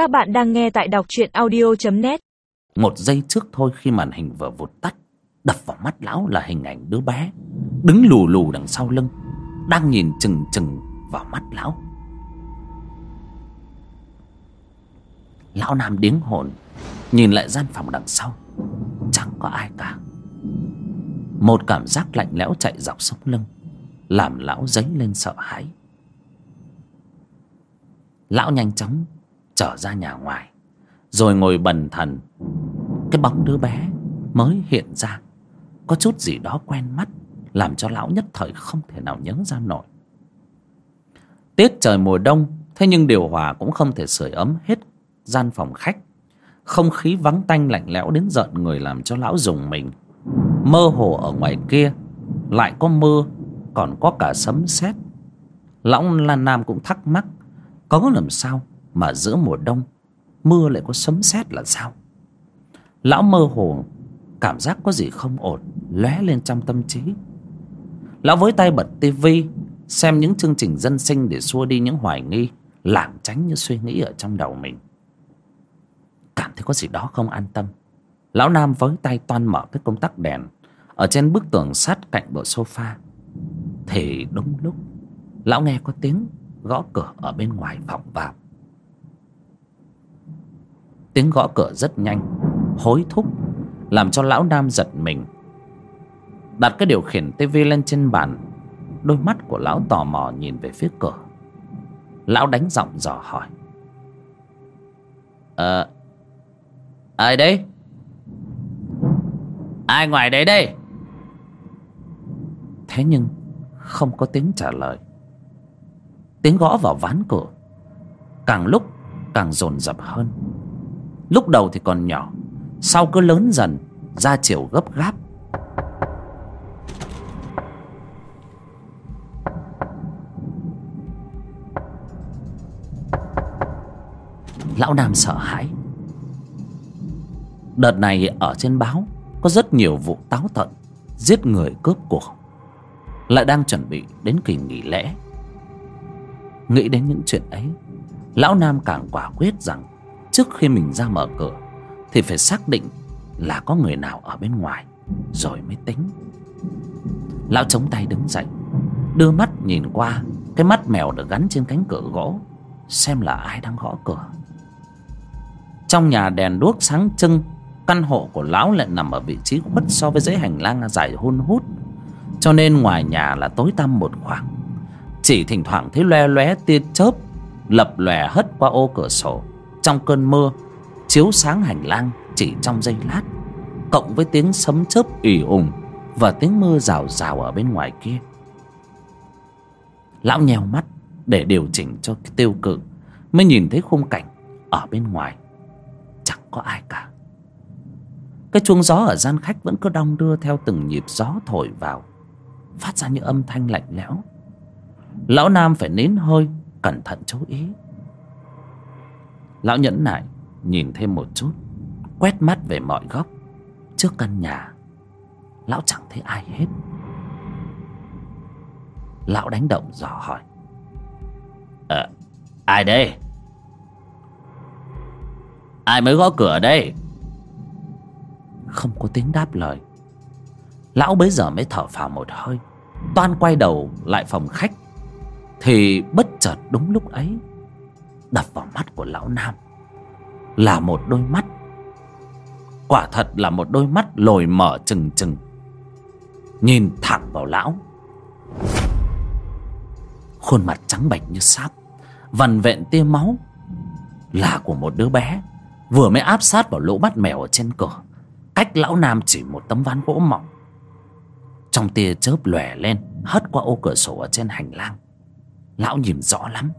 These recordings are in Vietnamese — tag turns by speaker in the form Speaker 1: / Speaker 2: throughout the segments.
Speaker 1: Các bạn đang nghe tại đọc truyện audio.net
Speaker 2: Một giây trước thôi khi màn hình vừa vụt tắt, Đập vào mắt lão là hình ảnh đứa bé, Đứng lù lù đằng sau lưng, Đang nhìn chừng chừng vào mắt lão. Lão Nam điếng hồn, Nhìn lại gian phòng đằng sau, Chẳng có ai cả. Một cảm giác lạnh lẽo chạy dọc sống lưng, Làm lão dấy lên sợ hãi. Lão nhanh chóng trở ra nhà ngoài. Rồi ngồi bần thần. Cái bóng đứa bé mới hiện ra. Có chút gì đó quen mắt, Làm cho lão nhất thời không thể nào nhớ ra nổi. Tiết trời mùa đông, Thế nhưng điều hòa cũng không thể sưởi ấm hết gian phòng khách. Không khí vắng tanh lạnh lẽo đến giận người làm cho lão dùng mình. Mơ hồ ở ngoài kia, Lại có mưa, Còn có cả sấm sét. Lão Lan Nam cũng thắc mắc, Có làm sao mà giữa mùa đông, mưa lại có sấm sét là sao? Lão mơ hồ, cảm giác có gì không ổn, lóe lên trong tâm trí. Lão với tay bật tivi, xem những chương trình dân sinh để xua đi những hoài nghi, lảng tránh những suy nghĩ ở trong đầu mình. Cảm thấy có gì đó không an tâm. Lão nam với tay toan mở cái công tắc đèn, ở trên bức tường sát cạnh bộ sofa. Thì đúng lúc, lão nghe có tiếng gõ cửa ở bên ngoài vọng vào tiếng gõ cửa rất nhanh, hối thúc, làm cho lão nam giật mình. Đặt cái điều khiển tivi lên trên bàn, đôi mắt của lão tò mò nhìn về phía cửa. Lão đánh giọng dò hỏi. Ờ ai đấy? Ai ngoài đấy đây? Thế nhưng không có tiếng trả lời. Tiếng gõ vào ván cửa, càng lúc càng dồn dập hơn lúc đầu thì còn nhỏ, sau cứ lớn dần, ra chiều gấp gáp. Lão nam sợ hãi. Đợt này ở trên báo, có rất nhiều vụ táo tận giết người cướp của. Lại đang chuẩn bị đến kỳ nghỉ lễ. Nghĩ đến những chuyện ấy, lão nam càng quả quyết rằng trước khi mình ra mở cửa, thì phải xác định là có người nào ở bên ngoài, rồi mới tính. Lão chống tay đứng dậy, đưa mắt nhìn qua cái mắt mèo được gắn trên cánh cửa gỗ, xem là ai đang gõ cửa. Trong nhà đèn đuốc sáng trưng, căn hộ của lão lại nằm ở vị trí khuất so với dãy hành lang dài hun hút. Cho nên ngoài nhà là tối tăm một khoảng. Chỉ thỉnh thoảng thấy loe loé tia chớp, lập lòe hất qua ô cửa sổ trong cơn mưa, chiếu sáng hành lang chỉ trong giây lát, cộng với tiếng sấm chớp ỉ ùng và tiếng mưa rào rào ở bên ngoài kia. Lão nheo mắt để điều chỉnh cho cái tiêu cự, mới nhìn thấy khung cảnh ở bên ngoài. Chẳng có ai cả. Cái chuông gió ở gian khách vẫn cứ đong đưa theo từng nhịp gió thổi vào, phát ra những âm thanh lạnh lẽo. Lão nam phải nín hơi, cẩn thận chú ý lão nhẫn nại, nhìn thêm một chút, quét mắt về mọi góc. Trước căn nhà, lão chẳng thấy ai hết. Lão đánh động dò hỏi. Ờ ai đây? Ai mới gõ cửa đây? Không có tiếng đáp lời. Lão bấy giờ mới thở phào một hơi, toan quay đầu lại phòng khách. Thì bất chợt đúng lúc ấy đập vào mắt của lão nam. Là một đôi mắt. Quả thật là một đôi mắt lồi mở trừng trừng nhìn thẳng vào lão. Khuôn mặt trắng bệch như sáp, vằn vện tia máu. Là của một đứa bé, vừa mới áp sát vào lỗ mắt mèo ở trên cửa. Cách lão nam chỉ một tấm ván gỗ mỏng. Trong tia chớp lòe lên, hất qua ô cửa sổ ở trên hành lang. Lão nhìn rõ lắm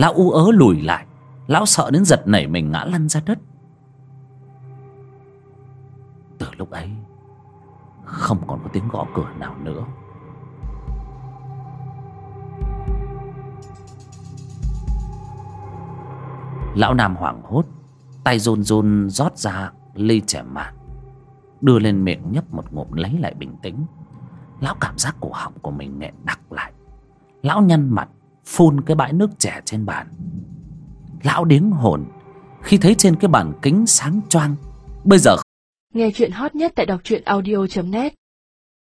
Speaker 2: lão u ớ lùi lại. Lão sợ đến giật nảy mình ngã lăn ra đất. Từ lúc ấy, không còn có tiếng gõ cửa nào nữa. Lão nam hoảng hốt, tay run run rót ra ly chè mạn đưa lên miệng nhấp một ngụm lấy lại bình tĩnh. Lão cảm giác cổ họng của mình nghẹn đặc lại. Lão nhăn mặt phun cái bãi nước trẻ trên bàn. Lão điếng hồn, khi thấy trên cái bàn kính sáng choang, bây giờ
Speaker 3: Nghe chuyện hot nhất tại đọc truyện audio.net